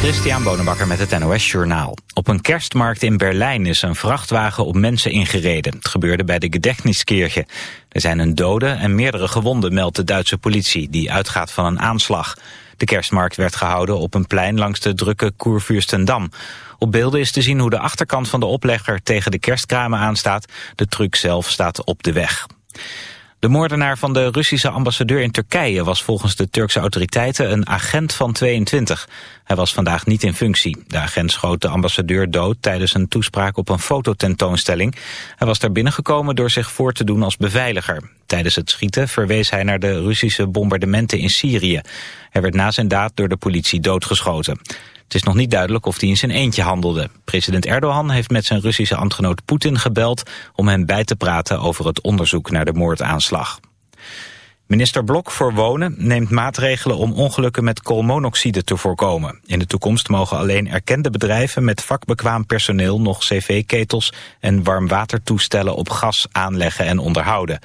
Christian Bonenbakker met het NOS Journaal. Op een kerstmarkt in Berlijn is een vrachtwagen op mensen ingereden. Het gebeurde bij de Gedächtniskirche. Er zijn een dode en meerdere gewonden, meldt de Duitse politie... die uitgaat van een aanslag. De kerstmarkt werd gehouden op een plein langs de drukke Koervuurstendam. Op beelden is te zien hoe de achterkant van de oplegger tegen de kerstkramen aanstaat. De truck zelf staat op de weg. De moordenaar van de Russische ambassadeur in Turkije was volgens de Turkse autoriteiten een agent van 22. Hij was vandaag niet in functie. De agent schoot de ambassadeur dood tijdens een toespraak op een fototentoonstelling. Hij was daar binnengekomen door zich voor te doen als beveiliger. Tijdens het schieten verwees hij naar de Russische bombardementen in Syrië. Hij werd na zijn daad door de politie doodgeschoten. Het is nog niet duidelijk of hij in zijn eentje handelde. President Erdogan heeft met zijn Russische ambtgenoot Poetin gebeld... om hem bij te praten over het onderzoek naar de moordaanslag. Minister Blok voor Wonen neemt maatregelen om ongelukken met koolmonoxide te voorkomen. In de toekomst mogen alleen erkende bedrijven met vakbekwaam personeel nog cv-ketels en warmwatertoestellen op gas aanleggen en onderhouden.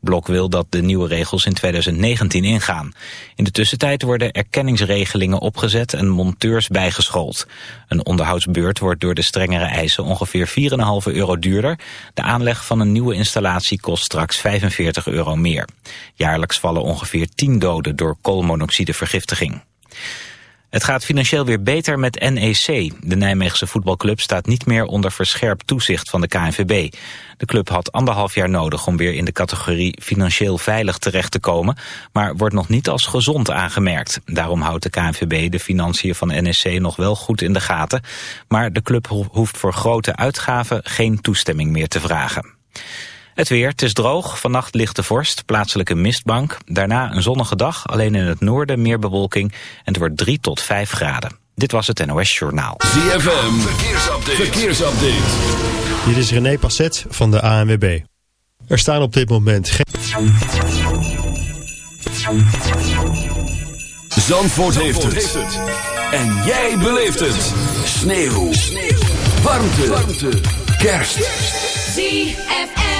Blok wil dat de nieuwe regels in 2019 ingaan. In de tussentijd worden erkenningsregelingen opgezet en monteurs bijgeschoold. Een onderhoudsbeurt wordt door de strengere eisen ongeveer 4,5 euro duurder. De aanleg van een nieuwe installatie kost straks 45 euro meer. Jaarlijks vallen ongeveer 10 doden door koolmonoxidevergiftiging. Het gaat financieel weer beter met NEC. De Nijmeegse voetbalclub staat niet meer onder verscherpt toezicht van de KNVB. De club had anderhalf jaar nodig om weer in de categorie financieel veilig terecht te komen, maar wordt nog niet als gezond aangemerkt. Daarom houdt de KNVB de financiën van NEC nog wel goed in de gaten, maar de club hoeft voor grote uitgaven geen toestemming meer te vragen. Het weer, het is droog, vannacht lichte vorst, plaatselijke mistbank. Daarna een zonnige dag, alleen in het noorden meer bewolking. En het wordt 3 tot 5 graden. Dit was het NOS Journaal. ZFM, verkeersupdate. verkeersupdate. Dit is René Passet van de ANWB. Er staan op dit moment geen... Zandvoort, heeft, het. En jij beleeft het. Sneeuw. Sneeuw. Warmte. Warmte. Kerst. ZFM.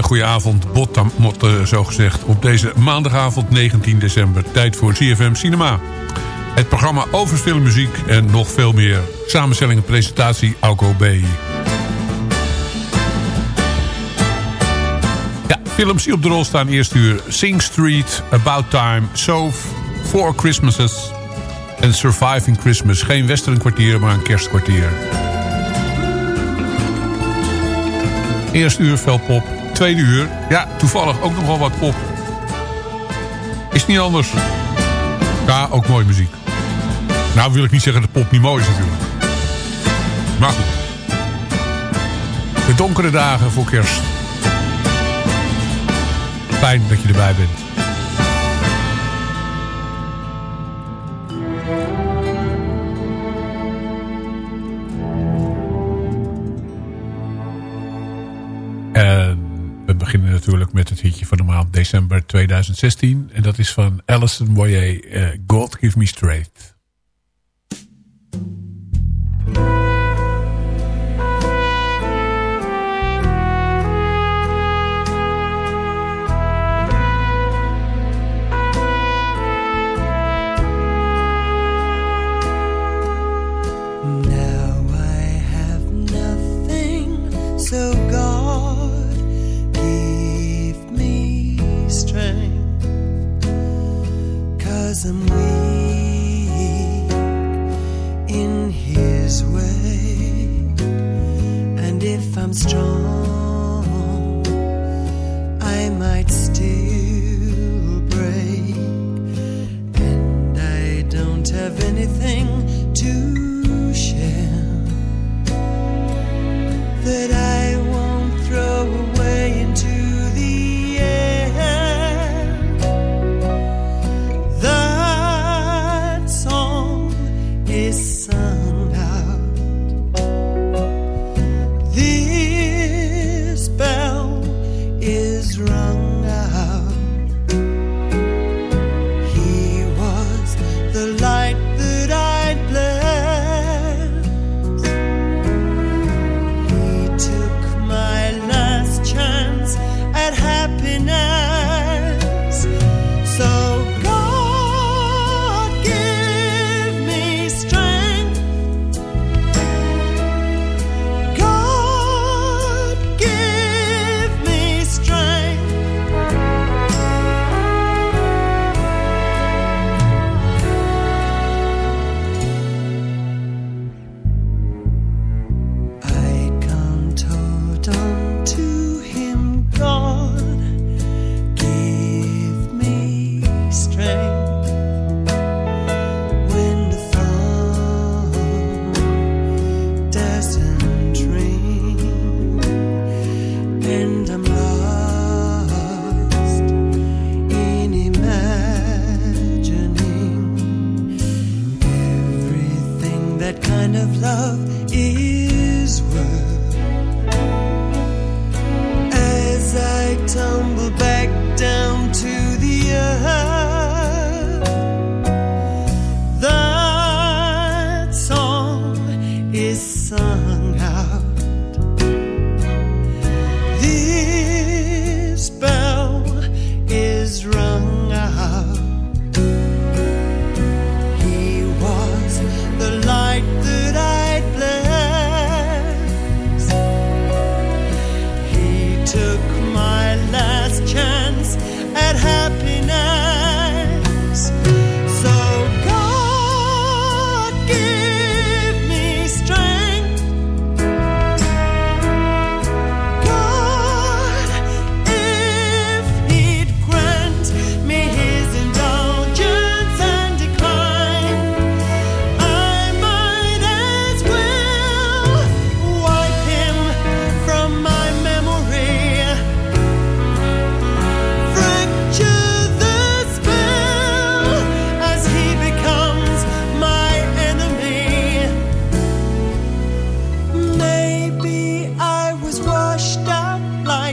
Hele goede avond, zo gezegd. Op deze maandagavond 19 december. Tijd voor CFM Cinema. Het programma over filmmuziek en nog veel meer. Samenstelling en presentatie Alco B. Ja, films die op de rol staan eerst uur. Sing Street, About Time, Sove, Four Christmases en Surviving Christmas. Geen westernkwartier, maar een kerstkwartier. Eerste uur veel pop. Tweede uur, ja, toevallig ook nog wel wat pop. Is niet anders. Ja, ook mooie muziek. Nou wil ik niet zeggen dat pop niet mooi is natuurlijk. Maar goed. De donkere dagen voor kerst. Fijn dat je erbij bent. Beginnen natuurlijk met het hitje van de maand december 2016. En dat is van Alison Boyer, uh, God Give Me Strength.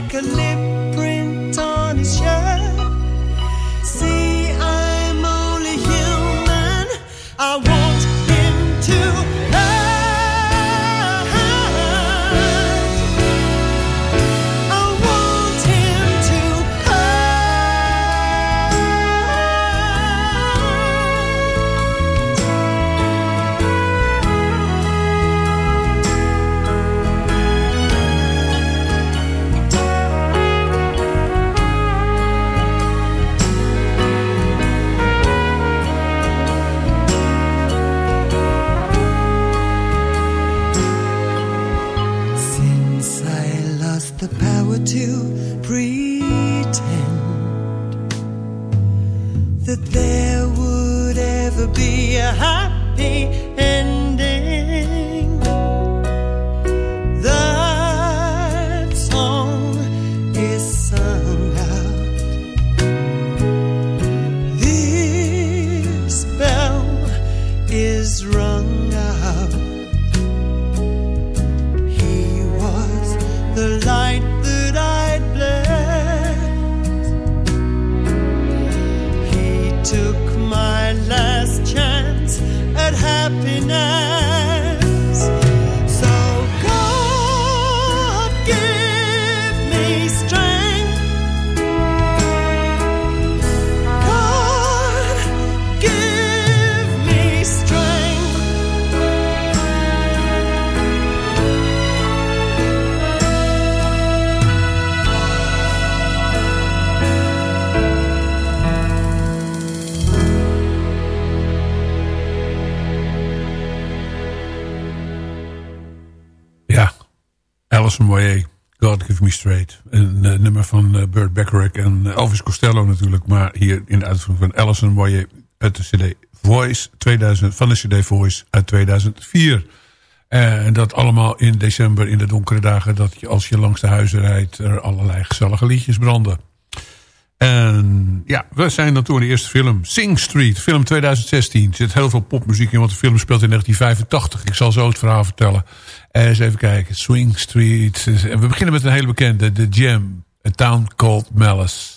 Like a Alison Moyer, God Give Me Straight. Een nummer van eh, Burt Bacharach en eh, Elvis Costello natuurlijk. Maar hier in de uitvoering van Alison Moyer uit de cd Voice 2000, van de cd Voice uit 2004. Eh, En dat allemaal in december in de donkere dagen... dat je als je langs de huizen rijdt er allerlei gezellige liedjes branden. En ja, we zijn dan toe in de eerste film. Sing Street, film 2016. Er zit heel veel popmuziek in, want de film speelt in 1985. Ik zal zo het verhaal vertellen. En eens even kijken. Swing Street. We beginnen met een hele bekende. The Jam. A Town Called Malice.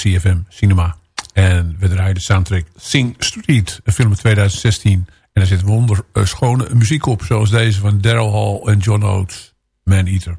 CFM Cinema. En we draaien de soundtrack Sing Street, een film uit 2016. En daar zit wonder eh, muziek op, zoals deze van Daryl Hall en John Oates, Man Eater.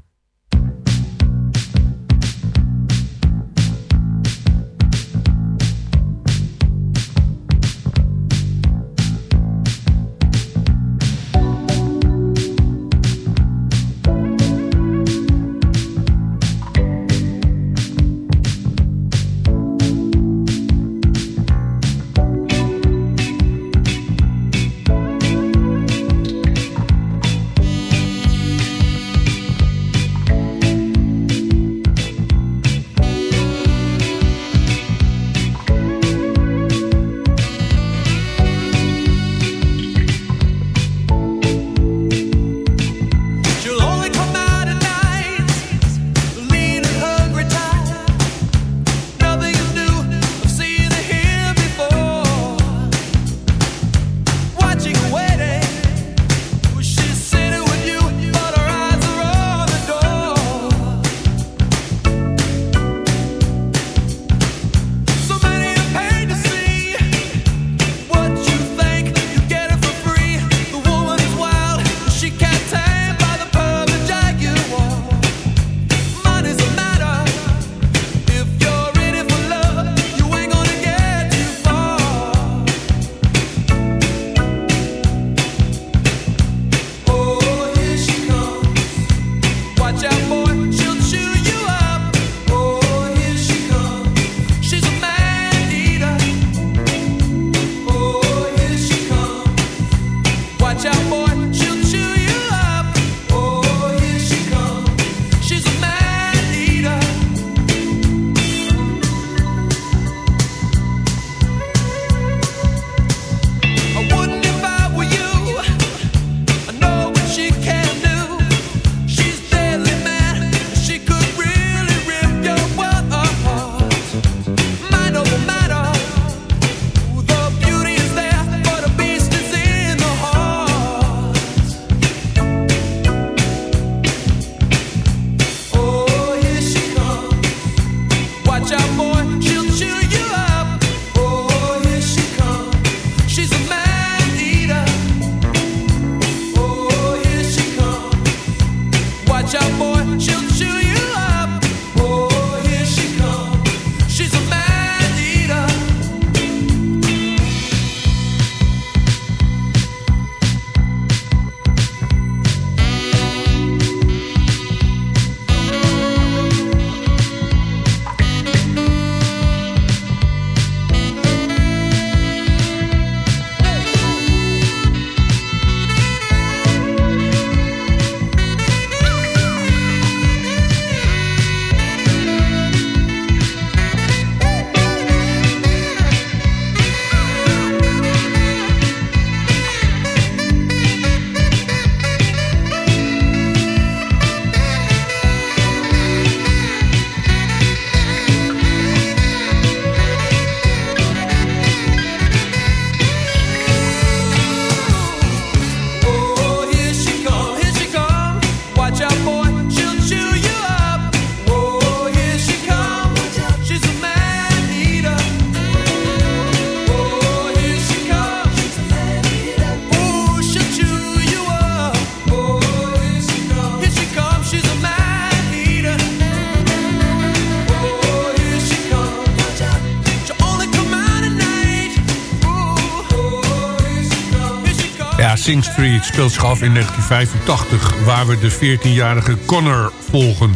Sing Street speelt zich af in 1985... waar we de 14-jarige Connor volgen.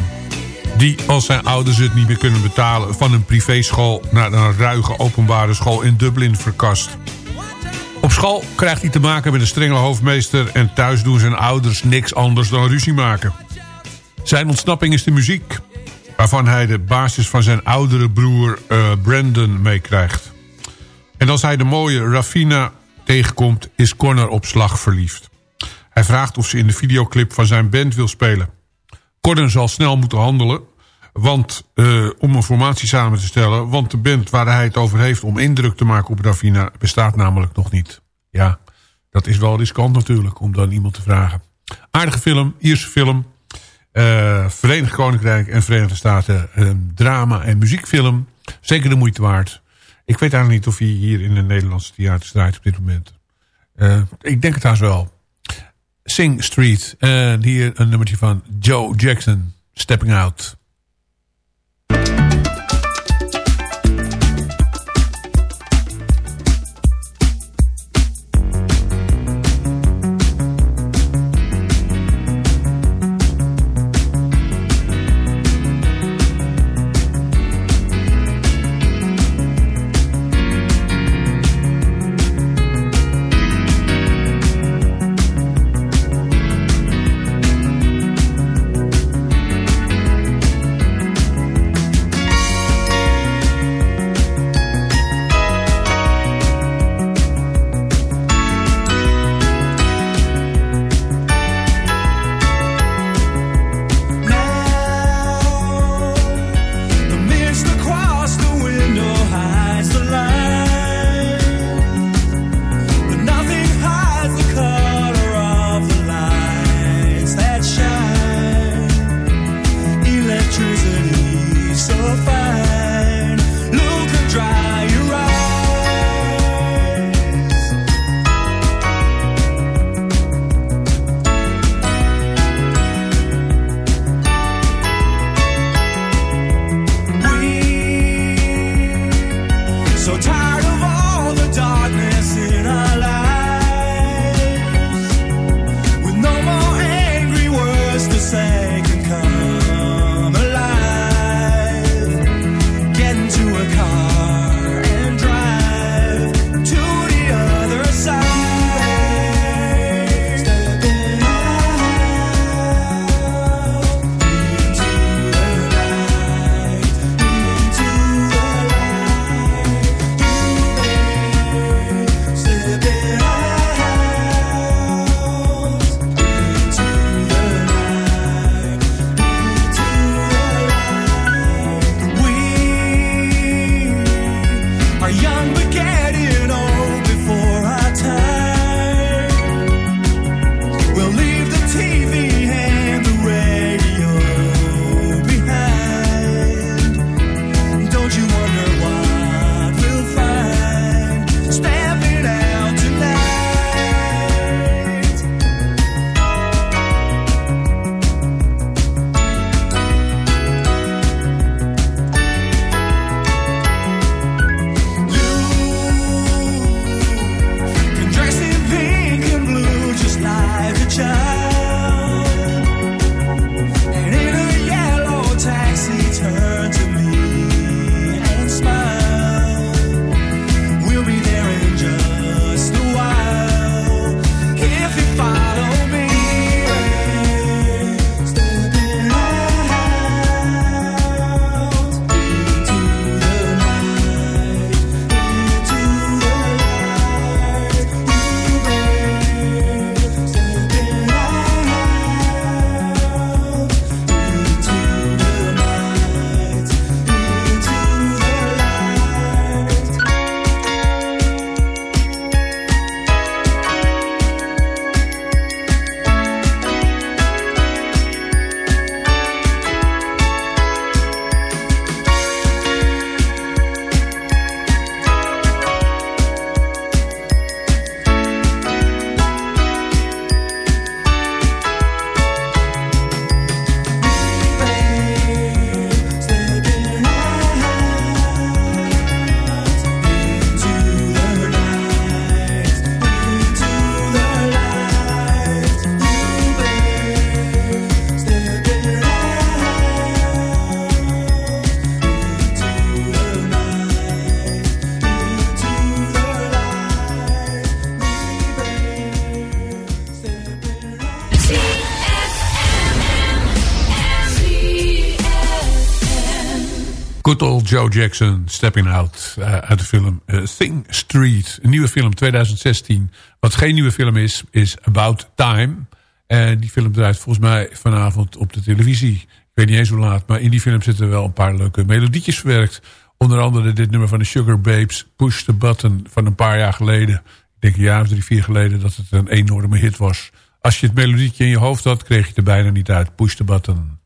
Die, als zijn ouders het niet meer kunnen betalen... van een privéschool naar een ruige openbare school in Dublin verkast. Op school krijgt hij te maken met een strenge hoofdmeester... en thuis doen zijn ouders niks anders dan ruzie maken. Zijn ontsnapping is de muziek... waarvan hij de basis van zijn oudere broer eh, Brandon meekrijgt. En als hij de mooie Rafina tegenkomt, is Connor op slag verliefd. Hij vraagt of ze in de videoclip van zijn band wil spelen. Connor zal snel moeten handelen want, eh, om een formatie samen te stellen... want de band waar hij het over heeft om indruk te maken op Rafina... bestaat namelijk nog niet. Ja, dat is wel riskant natuurlijk om dan iemand te vragen. Aardige film, Ierse film. eh, Verenigd Koninkrijk en Verenigde Staten. Een drama- en muziekfilm. Zeker de moeite waard. Ik weet eigenlijk niet of hij hier in de Nederlandse theaters draait op dit moment. Eh, ik denk het haast wel. Sing Street. En hier een nummertje van Joe Jackson. Stepping Out. Good old Joe Jackson, Stepping Out eh, uit de film eh, Thing Street. Een nieuwe film, 2016. Wat geen nieuwe film is, is About Time. En die film draait volgens mij vanavond op de televisie. Ik weet niet eens hoe laat, maar in die film zitten wel een paar leuke melodietjes verwerkt. Onder andere dit nummer van de Sugar Babes, Push the Button, van een paar jaar geleden. Ik denk een jaar of drie, vier geleden dat het een enorme hit was. Als je het melodietje in je hoofd had, kreeg je het er bijna niet uit. Push the Button.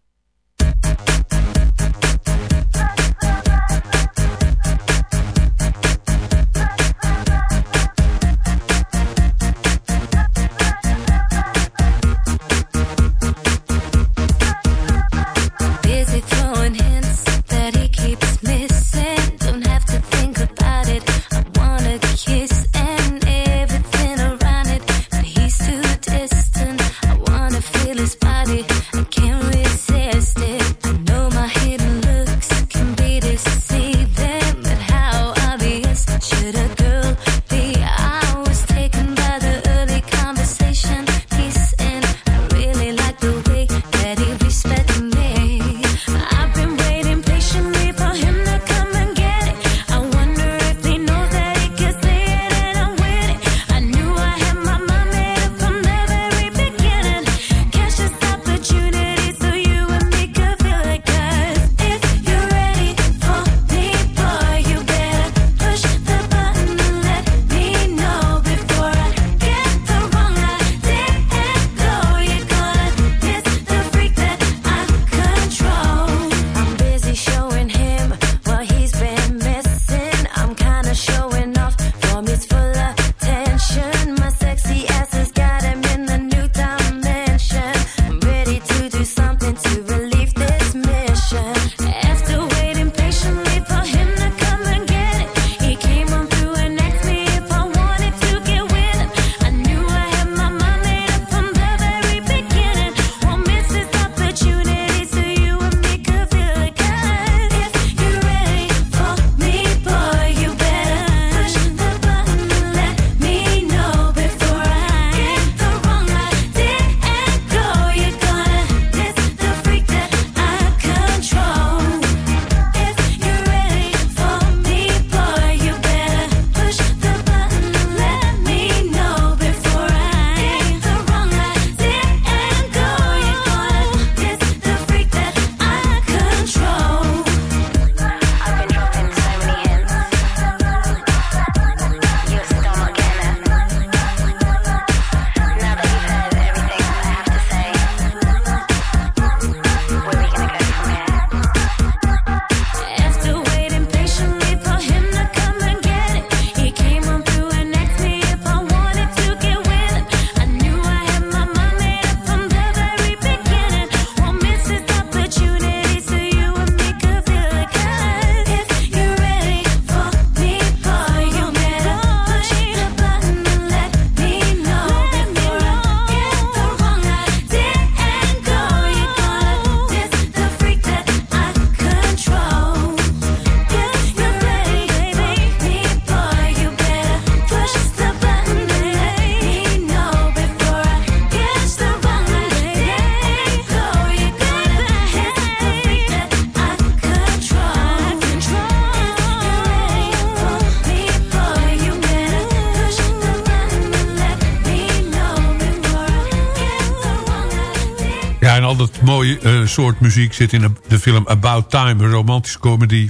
al dat mooie eh, soort muziek zit in de film About Time. Een romantische comedy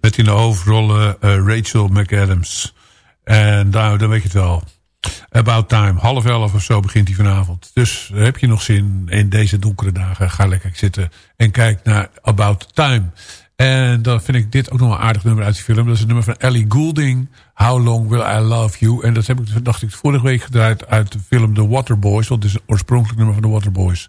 met in de hoofdrollen eh, Rachel McAdams. En nou, dan weet je het wel. About Time, half elf of zo begint hij vanavond. Dus eh, heb je nog zin in deze donkere dagen? Ga lekker zitten en kijk naar About Time. En dan vind ik dit ook nog een aardig nummer uit die film. Dat is het nummer van Ellie Goulding. How Long Will I Love You? En dat heb ik, dacht ik, vorige week gedraaid uit de film The Waterboys. Want het is een oorspronkelijk nummer van The Waterboys.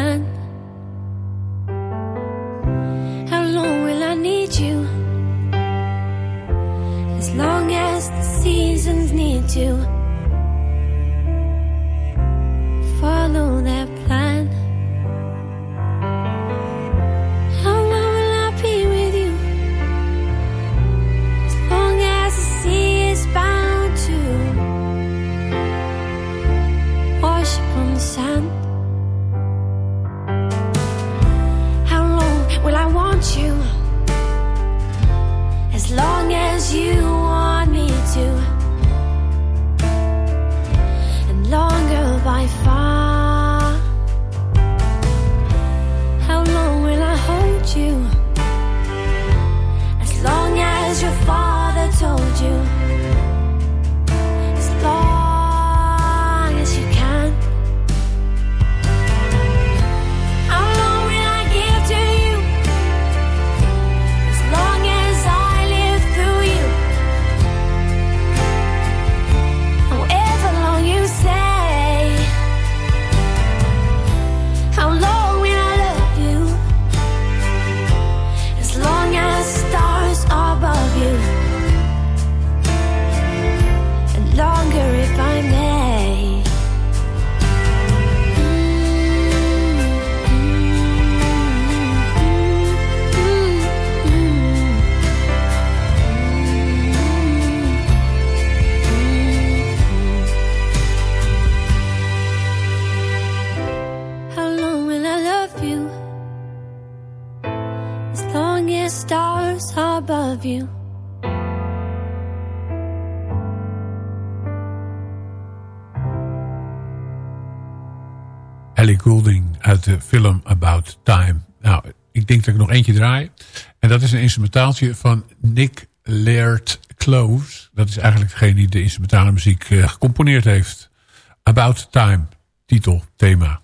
film About Time. Nou, ik denk dat ik nog eentje draai. En dat is een instrumentaaltje van Nick Laird Cloves. Dat is eigenlijk degene die de instrumentale muziek eh, gecomponeerd heeft. About Time, titel, thema.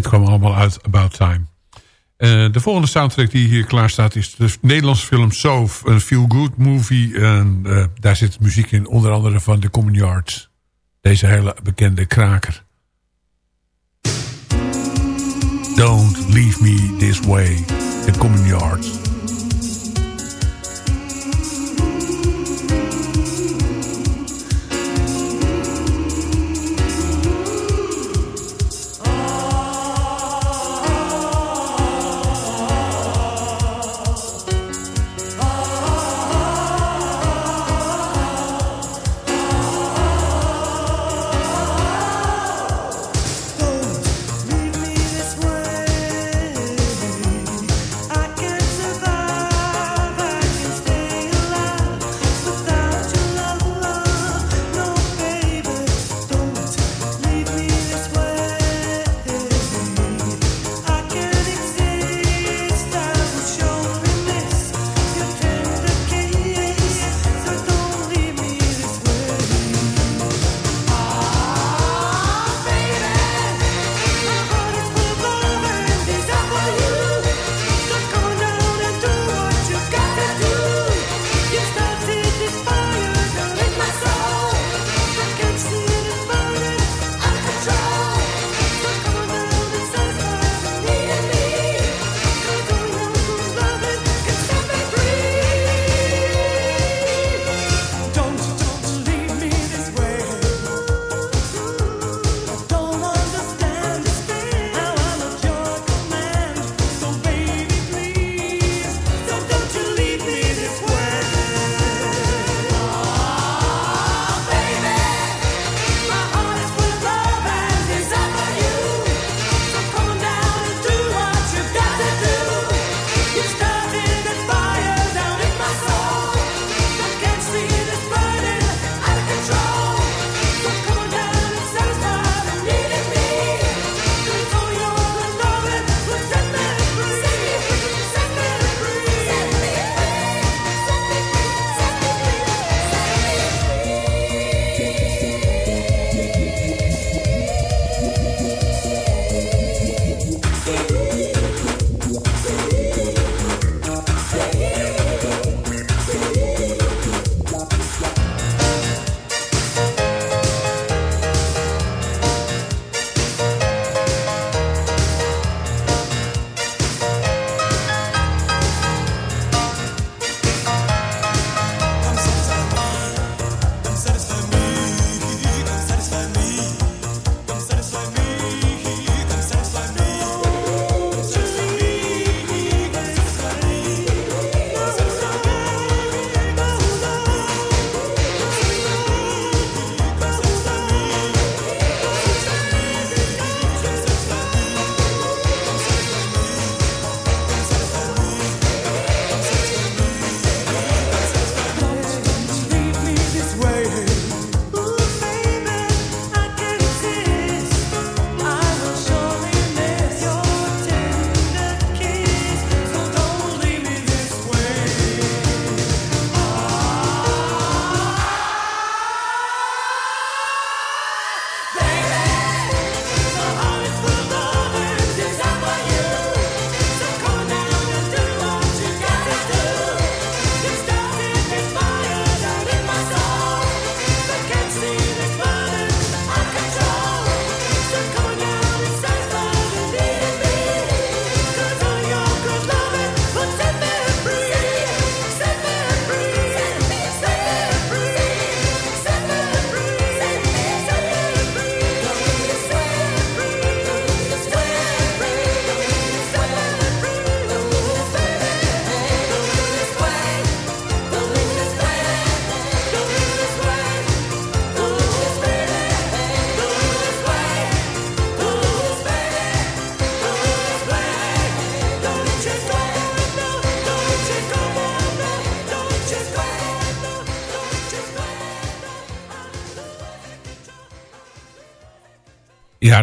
Dit kwam allemaal uit About Time. Eh, de volgende soundtrack die hier klaar staat is de Nederlandse film Soof. Een feel-good movie. En, eh, daar zit muziek in, onder andere van The Common Yards. Deze hele bekende kraker. Don't leave me this way. The Common Yards.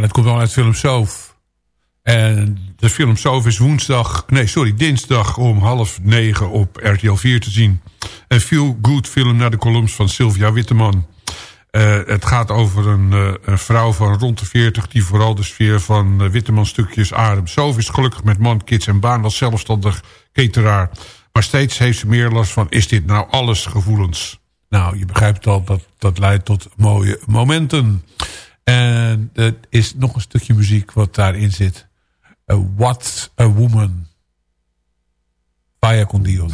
Dat komt wel uit film Soof. En de film Soof is woensdag... Nee, sorry, dinsdag om half negen op RTL 4 te zien. Een feel-good film naar de columns van Sylvia Witteman. Eh, het gaat over een, eh, een vrouw van rond de 40... die vooral de sfeer van uh, Witteman stukjes ademt. Soof is gelukkig met man, kids en baan als zelfstandig cateraar. Maar steeds heeft ze meer last van... is dit nou alles gevoelens? Nou, je begrijpt al, dat, dat leidt tot mooie momenten. En er is nog een stukje muziek wat daarin zit. What a Woman. Vaya con Dios.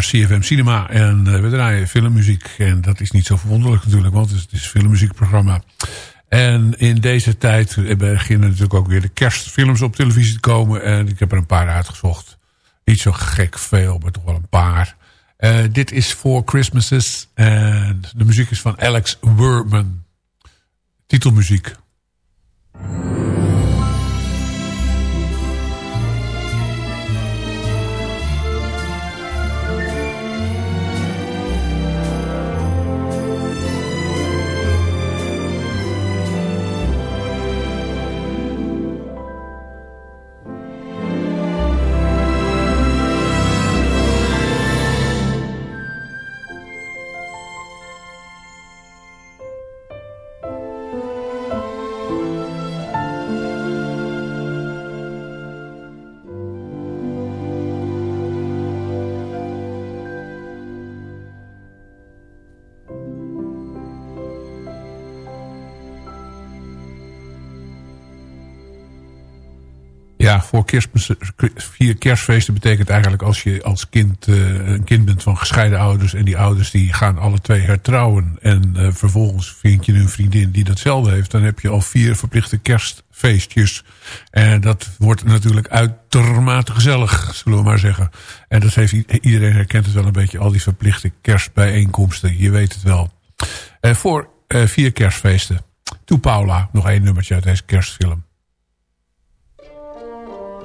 CFM Cinema en eh, we draaien filmmuziek. En dat is niet zo verwonderlijk natuurlijk, want het is, het is een filmmuziekprogramma. En in deze tijd eh, beginnen natuurlijk ook weer de kerstfilms op televisie te komen. En ik heb er een paar uitgezocht. Niet zo gek veel, maar toch wel een paar. Eh, dit is For Christmases. En de muziek is van Alex Werman. Titelmuziek. Voor vier kerstfeesten betekent eigenlijk als je als kind eh, een kind bent van gescheiden ouders. En die ouders die gaan alle twee hertrouwen. En eh, vervolgens vind je een vriendin die datzelfde heeft. Dan heb je al vier verplichte kerstfeestjes. En dat wordt natuurlijk uitermate gezellig, zullen we maar zeggen. En dat heeft iedereen herkent het wel een beetje. Al die verplichte kerstbijeenkomsten. Je weet het wel. Eh, voor vier kerstfeesten. Toe Paula, nog één nummertje uit deze kerstfilm.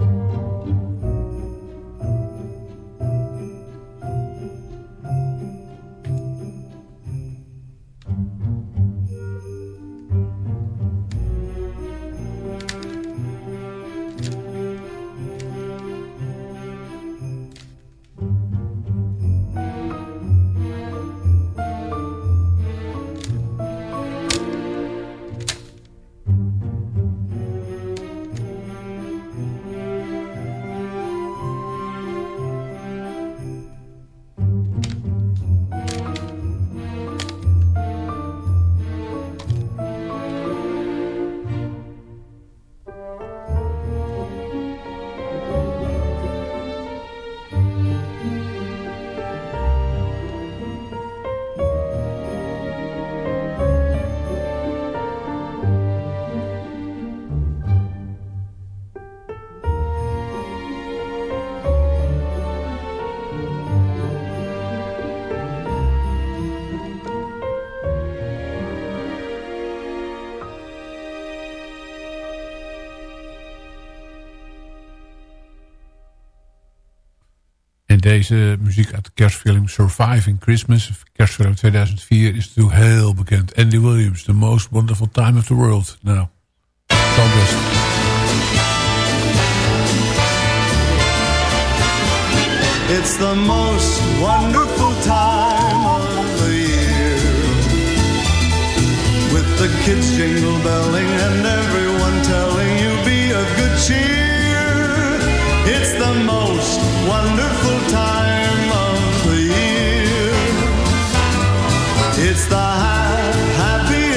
En deze muziek uit de kerstfilm Surviving Christmas, kerstfilm uit 2004, is natuurlijk heel bekend. Andy Williams, The Most Wonderful Time of the World. Nou. It's the most wonderful time of the year. With the kids jingle belling and everyone telling you be of good cheer.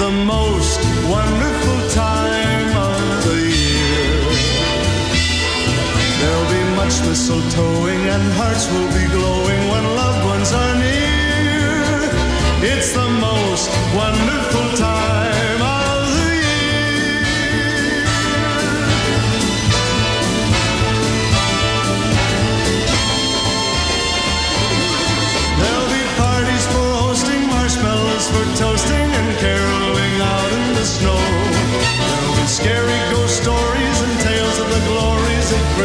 the most wonderful time of the year. There'll be much mistletoeing and hearts will be glowing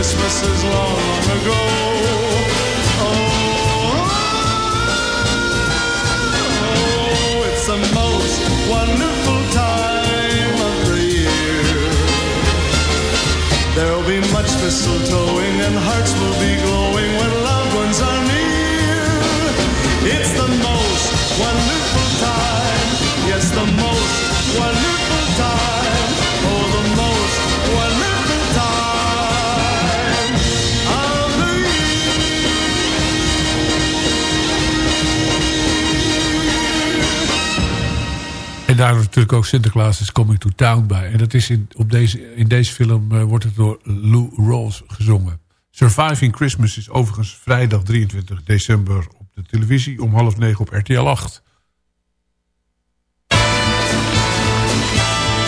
Christmases long, long ago. Oh, it's the most wonderful time of the year. There'll be much mistletoeing and hearts will be glowing En daar natuurlijk ook Sinterklaas is Coming to Town bij. En dat is in, op deze, in deze film eh, wordt het door Lou Rawls gezongen. Surviving Christmas is overigens vrijdag 23 december op de televisie om half negen op RTL 8.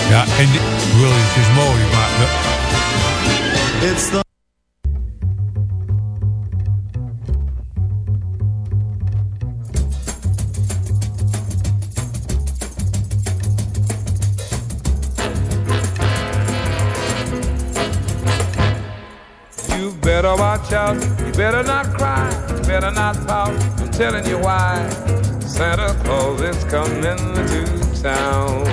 Ja, en Williams is mooi, maar... better not cry. Better not pout. I'm telling you why. Santa Claus is coming to town.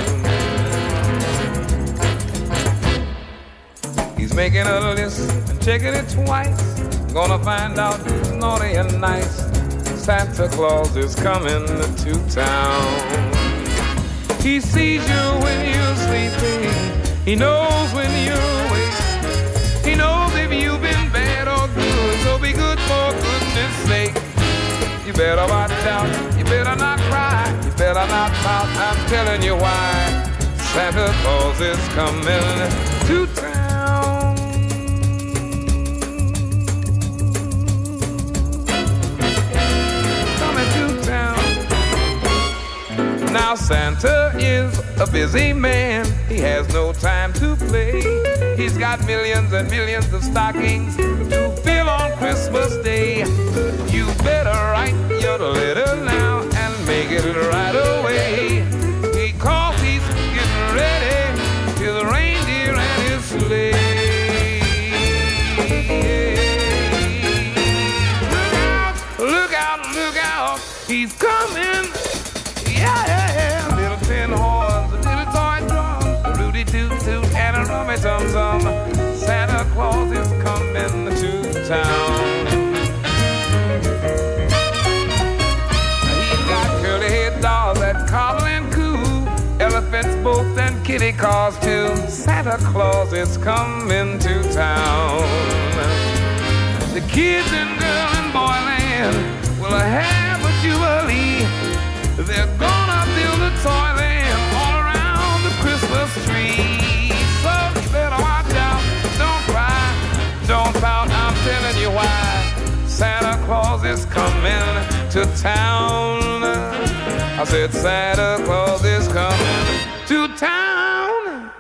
He's making a list and checking it twice. Gonna find out who's naughty and nice. Santa Claus is coming to town. He sees you when you're sleeping. He knows when you're awake. He knows if you've goodness sake. You better watch out. You better not cry. You better not pout. I'm telling you why. Santa Claus is coming to town. Coming to town. Now Santa is a busy man. He has no time to play. He's got millions and millions of stockings to fill on Christmas Day. You better write your letter now and make it right away. Because he's getting ready his reindeer and his sleigh. Town. He's got curly head dolls that coddle and coo, elephants, boats, and kitty cars too. Santa Claus is coming to town. The kids in girl and boy land will have a jubilee. They're gonna build a toyland Claus is coming to town. I said Santa Claus is coming to town.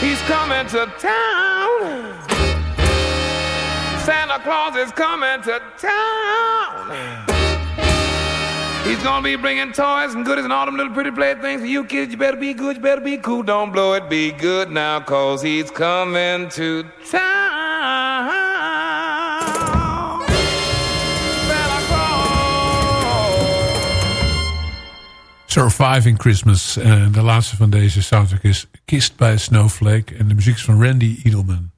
He's coming to town. Santa Claus is coming to town. He's gonna be bringing toys and goodies and all them little pretty playthings for you kids. You better be good, you better be cool. Don't blow it, be good now, cause he's coming to town. Surviving Christmas. En de laatste van deze soundtrack is Kissed by a Snowflake. En de muziek is van Randy Edelman.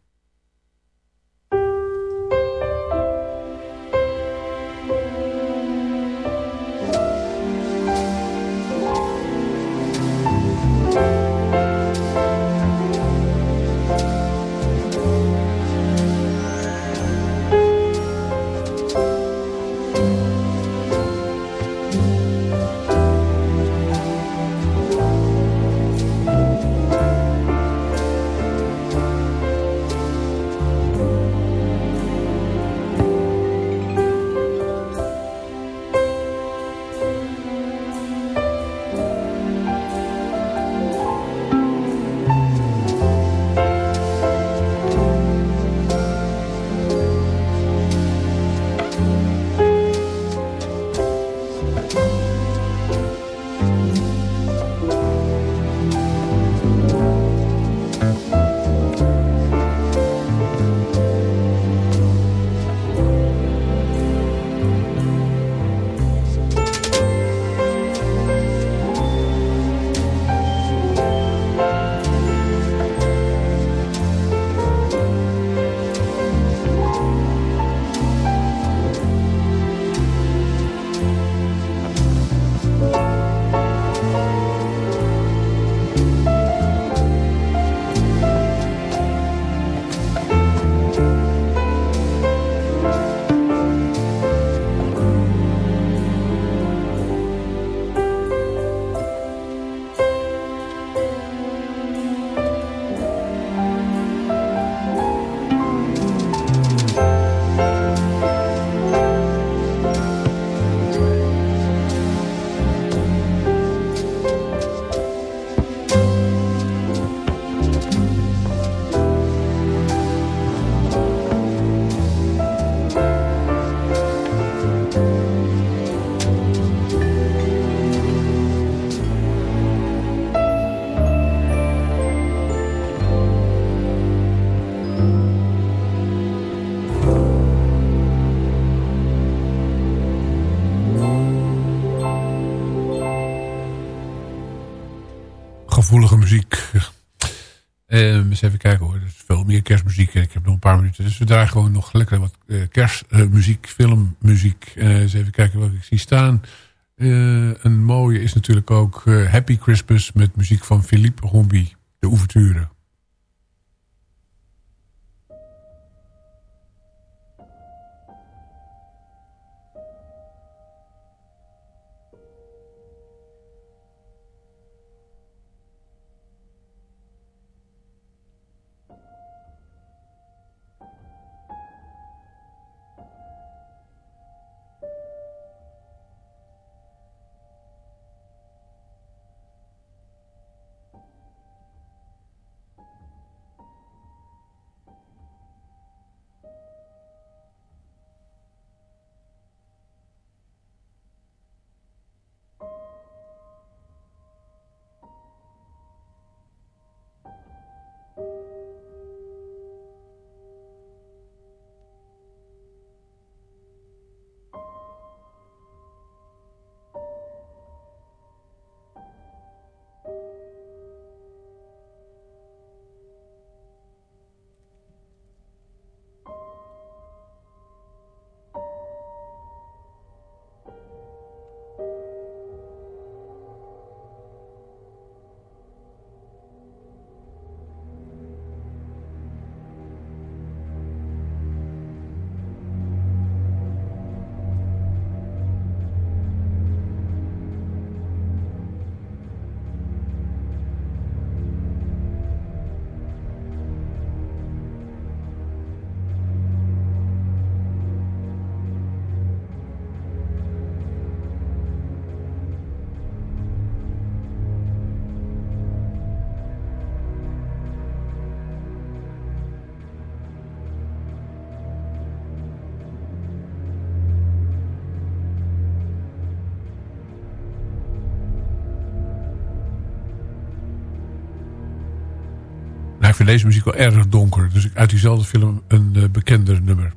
Even kijken hoor. Er is veel meer kerstmuziek. Ik heb nog een paar minuten. Dus we draaien gewoon nog lekker wat eh, kerstmuziek, filmmuziek. Eh, eens even kijken wat ik zie staan. Eh, een mooie is natuurlijk ook Happy Christmas met muziek van Philippe Rombi. De ouverture. Vind deze muziek wel erg donker. Dus uit diezelfde film een eh, bekender nummer.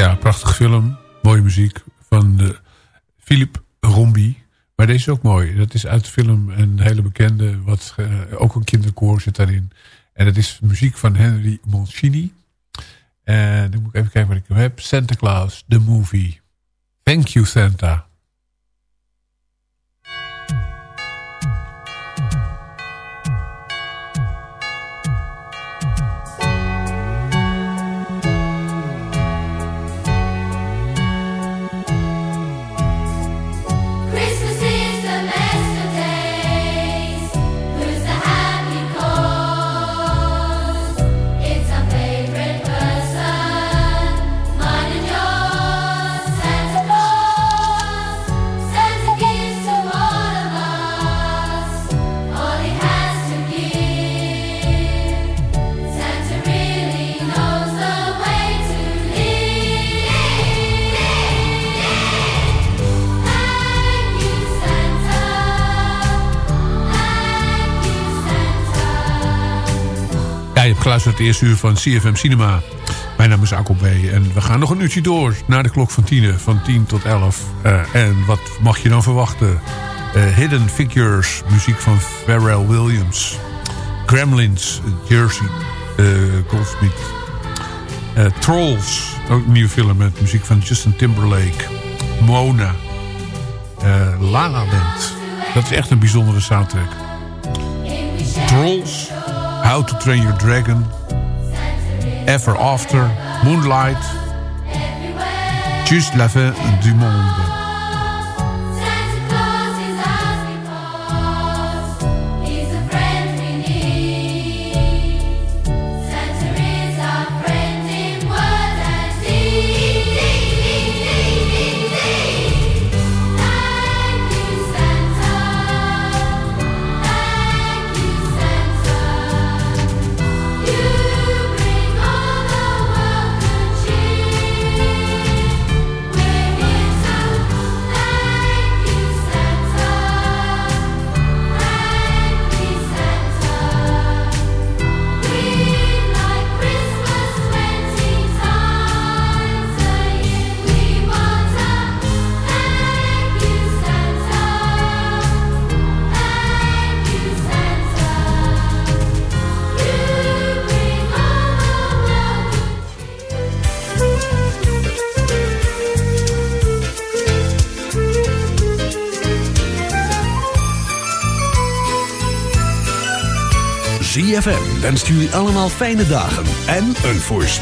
Ja, prachtige film. Mooie muziek van eh, Philippe Rombi. Maar deze is ook mooi. Dat is uit de film een hele bekende. Wat, eh, ook een kinderkoor zit daarin. En dat is muziek van Henry Mancini. En dan moet ik even kijken wat ik heb. Santa Claus, the movie. Thank you Santa. Geluisterd het eerste uur van CFM Cinema. Mijn naam is Akko B. En we gaan nog een uurtje door naar de klok van 10. Van 10 tot 11. Eh, en wat mag je dan verwachten? Eh, Hidden Figures, muziek van Pharrell Williams. Gremlins, Jersey eh, Goldsmith. Eh, Trolls, ook een nieuwe film met muziek van Justin Timberlake. Mona. eh La La Land. Dat is echt een bijzondere soundtrack. Trolls, How to Train Your Dragon, Ever After, Moonlight, Juste la fin du monde. ZFM wenst jullie allemaal fijne dagen en een voorspoedig.